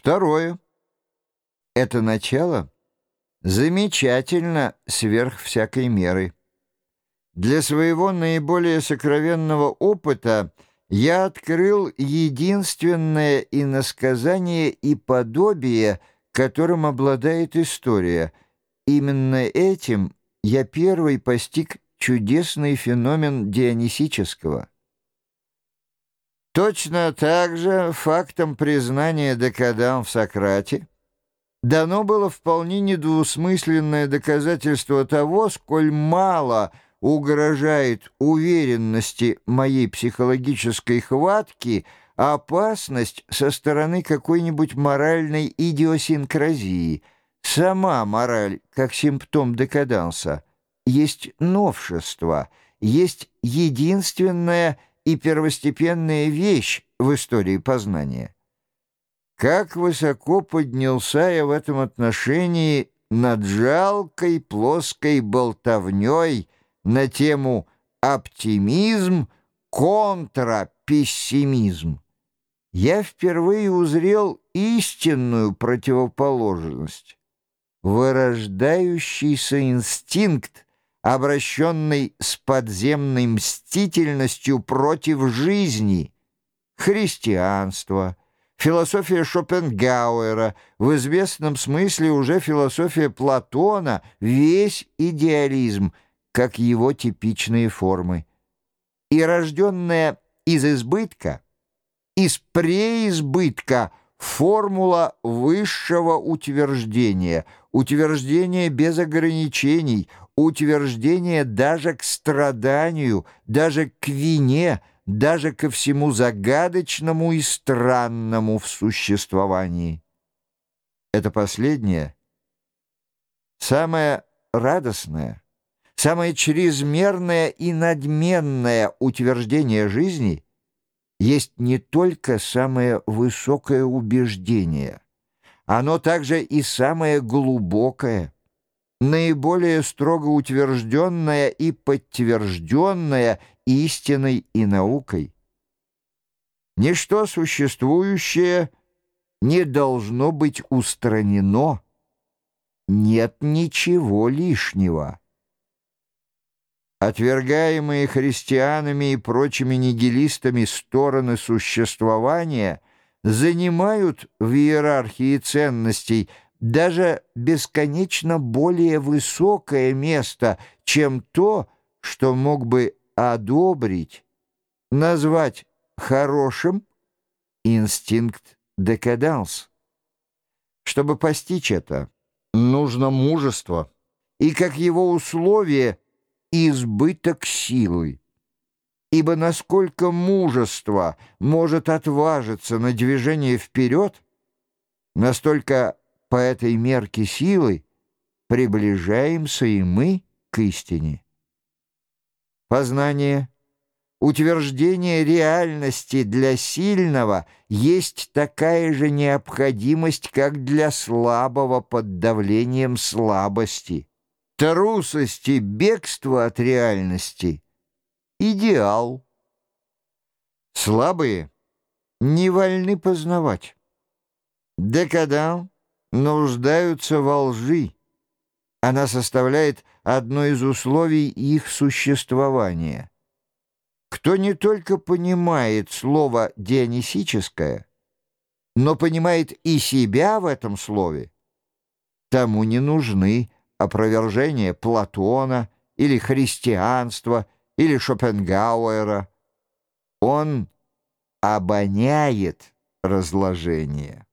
Второе. Это начало замечательно сверх всякой меры. Для своего наиболее сокровенного опыта я открыл единственное иносказание и подобие, которым обладает история. Именно этим я первый постиг чудесный феномен дионисического. Точно так же фактом признания декадам в Сократе дано было вполне недвусмысленное доказательство того, сколь мало угрожает уверенности моей психологической хватки опасность со стороны какой-нибудь моральной идиосинкразии. Сама мораль, как симптом декаданса, есть новшество, есть единственная и первостепенная вещь в истории познания. Как высоко поднялся я в этом отношении над жалкой плоской болтовней на тему «оптимизм контра пессимизм». Я впервые узрел истинную противоположность. Вырождающийся инстинкт обращенный с подземной мстительностью против жизни, христианство, философия Шопенгауэра, в известном смысле уже философия Платона, весь идеализм, как его типичные формы. И рожденная из избытка, из преизбытка формула высшего утверждения, утверждения без ограничений, утверждение даже к страданию, даже к вине, даже ко всему загадочному и странному в существовании. Это последнее, самое радостное, самое чрезмерное и надменное утверждение жизни есть не только самое высокое убеждение, оно также и самое глубокое – наиболее строго утвержденная и подтвержденная истиной и наукой. Ничто существующее не должно быть устранено. Нет ничего лишнего. Отвергаемые христианами и прочими нигилистами стороны существования занимают в иерархии ценностей – даже бесконечно более высокое место, чем то, что мог бы одобрить, назвать хорошим инстинкт декаданс. Чтобы постичь это, нужно мужество, и как его условие избыток силы. Ибо насколько мужество может отважиться на движение вперед, настолько по этой мерке силы приближаемся и мы к истине. Познание, утверждение реальности для сильного есть такая же необходимость, как для слабого под давлением слабости. Трусости, бегство от реальности — идеал. Слабые не вольны познавать. Декадан нуждаются во лжи. Она составляет одно из условий их существования. Кто не только понимает слово «дионисическое», но понимает и себя в этом слове, тому не нужны опровержения Платона или христианства или Шопенгауэра. Он обоняет разложение.